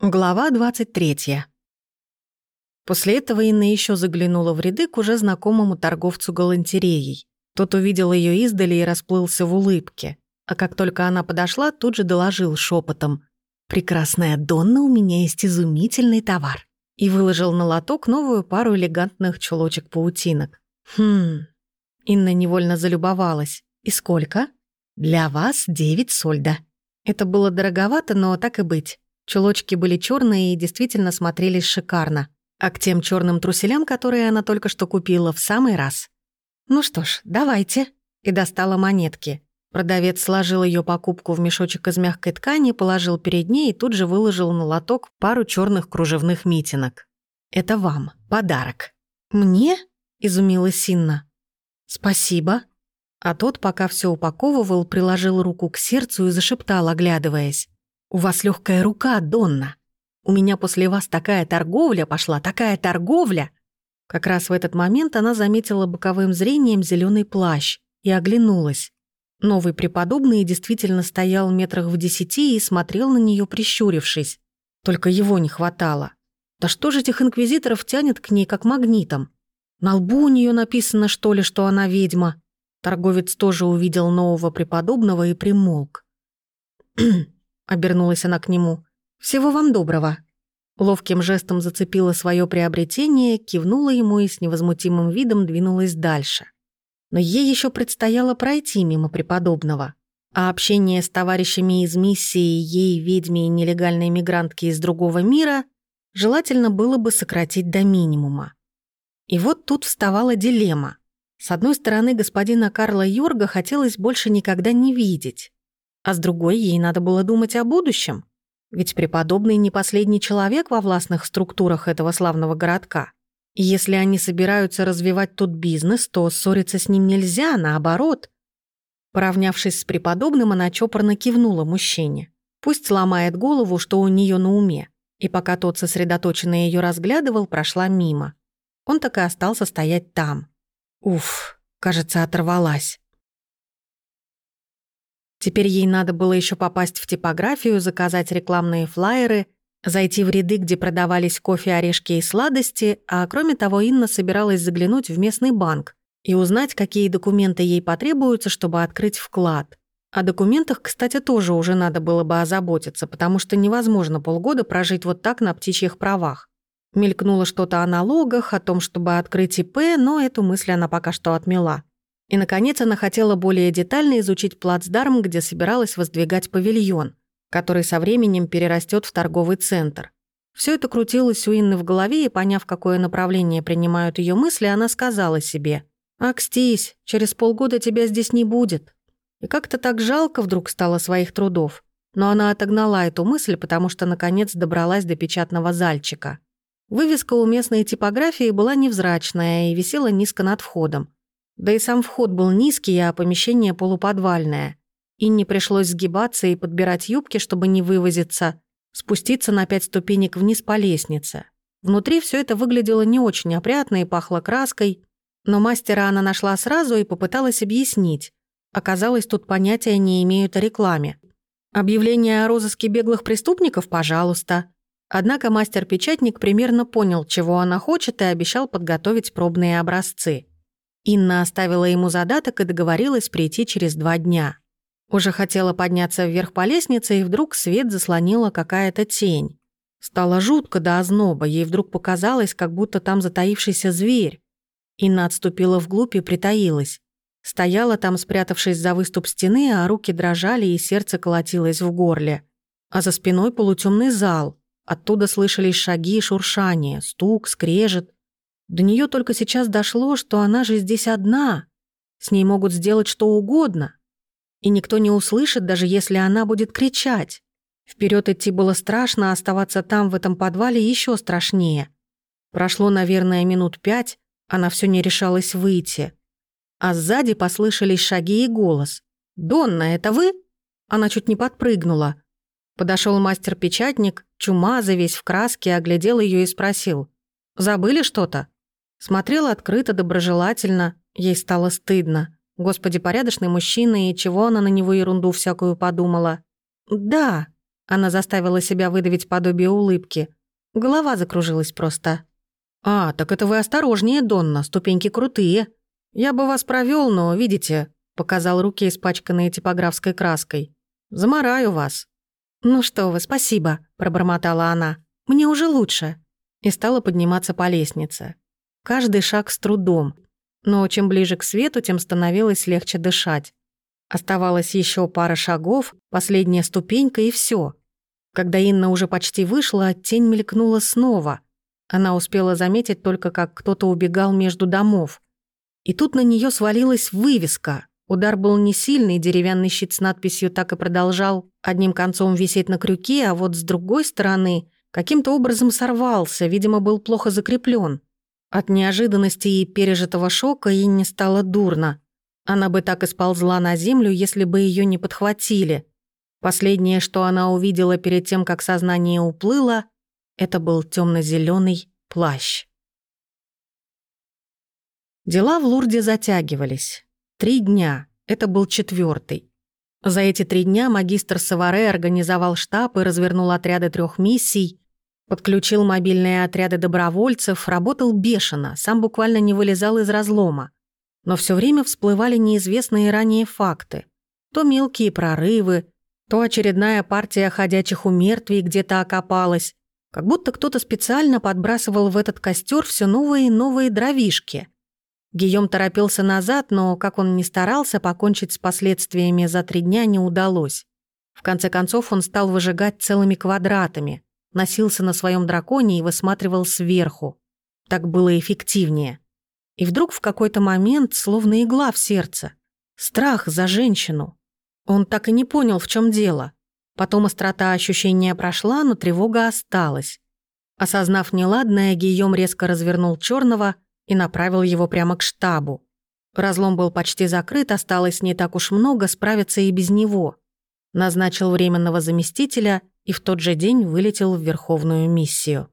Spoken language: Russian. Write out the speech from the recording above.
Глава 23. После этого Инна еще заглянула в ряды к уже знакомому торговцу галантереей. Тот увидел ее издали и расплылся в улыбке. А как только она подошла, тут же доложил шепотом: «Прекрасная Донна, у меня есть изумительный товар». И выложил на лоток новую пару элегантных чулочек-паутинок. «Хм...» Инна невольно залюбовалась. «И сколько?» «Для вас девять сольда». Это было дороговато, но так и быть. Чулочки были черные и действительно смотрелись шикарно. А к тем черным труселям, которые она только что купила, в самый раз. «Ну что ж, давайте». И достала монетки. Продавец сложил ее покупку в мешочек из мягкой ткани, положил перед ней и тут же выложил на лоток пару черных кружевных митинок. «Это вам. Подарок». «Мне?» — изумилась Синна. «Спасибо». А тот, пока все упаковывал, приложил руку к сердцу и зашептал, оглядываясь. «У вас легкая рука, Донна. У меня после вас такая торговля пошла, такая торговля!» Как раз в этот момент она заметила боковым зрением зеленый плащ и оглянулась. Новый преподобный действительно стоял метрах в десяти и смотрел на нее прищурившись. Только его не хватало. Да что же этих инквизиторов тянет к ней как магнитом? На лбу у нее написано, что ли, что она ведьма. Торговец тоже увидел нового преподобного и примолк. Обернулась она к нему. «Всего вам доброго». Ловким жестом зацепила свое приобретение, кивнула ему и с невозмутимым видом двинулась дальше. Но ей еще предстояло пройти мимо преподобного. А общение с товарищами из миссии ей, ведьме и нелегальной мигрантки из другого мира, желательно было бы сократить до минимума. И вот тут вставала дилемма. С одной стороны, господина Карла Йорга хотелось больше никогда не видеть. А с другой, ей надо было думать о будущем. Ведь преподобный не последний человек во властных структурах этого славного городка. И если они собираются развивать тут бизнес, то ссориться с ним нельзя, наоборот. Поравнявшись с преподобным, она чопорно кивнула мужчине. Пусть ломает голову, что у нее на уме. И пока тот сосредоточенно ее разглядывал, прошла мимо. Он так и остался стоять там. Уф, кажется, оторвалась. Теперь ей надо было еще попасть в типографию, заказать рекламные флаеры, зайти в ряды, где продавались кофе, орешки и сладости, а кроме того Инна собиралась заглянуть в местный банк и узнать, какие документы ей потребуются, чтобы открыть вклад. О документах, кстати, тоже уже надо было бы озаботиться, потому что невозможно полгода прожить вот так на птичьих правах. Мелькнуло что-то о налогах, о том, чтобы открыть ИП, но эту мысль она пока что отмела. И, наконец, она хотела более детально изучить плацдарм, где собиралась воздвигать павильон, который со временем перерастет в торговый центр. Все это крутилось у Инны в голове, и, поняв, какое направление принимают ее мысли, она сказала себе «Акстись, через полгода тебя здесь не будет». И как-то так жалко вдруг стало своих трудов. Но она отогнала эту мысль, потому что, наконец, добралась до печатного зальчика. Вывеска у местной типографии была невзрачная и висела низко над входом. Да и сам вход был низкий, а помещение полуподвальное. Инне пришлось сгибаться и подбирать юбки, чтобы не вывозиться, спуститься на пять ступенек вниз по лестнице. Внутри все это выглядело не очень опрятно и пахло краской, но мастера она нашла сразу и попыталась объяснить. Оказалось, тут понятия не имеют о рекламе. Объявление о розыске беглых преступников, пожалуйста. Однако мастер-печатник примерно понял, чего она хочет, и обещал подготовить пробные образцы. Инна оставила ему задаток и договорилась прийти через два дня. Уже хотела подняться вверх по лестнице, и вдруг свет заслонила какая-то тень. Стало жутко до озноба, ей вдруг показалось, как будто там затаившийся зверь. Инна отступила вглубь и притаилась. Стояла там, спрятавшись за выступ стены, а руки дрожали и сердце колотилось в горле. А за спиной полутемный зал. Оттуда слышались шаги и шуршание, стук, скрежет. До нее только сейчас дошло, что она же здесь одна. С ней могут сделать что угодно. И никто не услышит, даже если она будет кричать. Вперед идти было страшно, а оставаться там, в этом подвале, еще страшнее. Прошло, наверное, минут пять, она все не решалась выйти. А сзади послышались шаги и голос. «Донна, это вы?» Она чуть не подпрыгнула. Подошел мастер-печатник, чумазый, весь в краске, оглядел ее и спросил. «Забыли что-то?» Смотрел открыто, доброжелательно. Ей стало стыдно. Господи, порядочный мужчина, и чего она на него ерунду всякую подумала? «Да», Она заставила себя выдавить подобие улыбки. Голова закружилась просто. «А, так это вы осторожнее, Донна, ступеньки крутые. Я бы вас провёл, но, видите, показал руки, испачканные типографской краской. «Замараю вас». «Ну что вы, спасибо», — пробормотала она. «Мне уже лучше». И стала подниматься по лестнице. Каждый шаг с трудом. Но чем ближе к свету, тем становилось легче дышать. Оставалось еще пара шагов, последняя ступенька и все. Когда Инна уже почти вышла, тень мелькнула снова. Она успела заметить только, как кто-то убегал между домов. И тут на нее свалилась вывеска. Удар был не сильный, деревянный щит с надписью так и продолжал одним концом висеть на крюке, а вот с другой стороны каким-то образом сорвался, видимо, был плохо закреплен. От неожиданности и пережитого шока ей не стало дурно. Она бы так и сползла на землю, если бы ее не подхватили. Последнее, что она увидела перед тем, как сознание уплыло, это был темно-зеленый плащ. Дела в Лурде затягивались. Три дня. Это был четвертый. За эти три дня магистр Саваре организовал штаб и развернул отряды трех миссий, подключил мобильные отряды добровольцев, работал бешено, сам буквально не вылезал из разлома. Но все время всплывали неизвестные ранее факты. То мелкие прорывы, то очередная партия ходячих умертвий где-то окопалась, как будто кто-то специально подбрасывал в этот костер все новые и новые дровишки. Гийом торопился назад, но, как он ни старался, покончить с последствиями за три дня не удалось. В конце концов он стал выжигать целыми квадратами, носился на своем драконе и высматривал сверху. Так было эффективнее. И вдруг в какой-то момент, словно игла в сердце, страх за женщину. Он так и не понял, в чем дело. Потом острота ощущения прошла, но тревога осталась. Осознав неладное, Гийом резко развернул черного и направил его прямо к штабу. Разлом был почти закрыт, осталось не так уж много, справиться и без него. Назначил временного заместителя и в тот же день вылетел в Верховную миссию.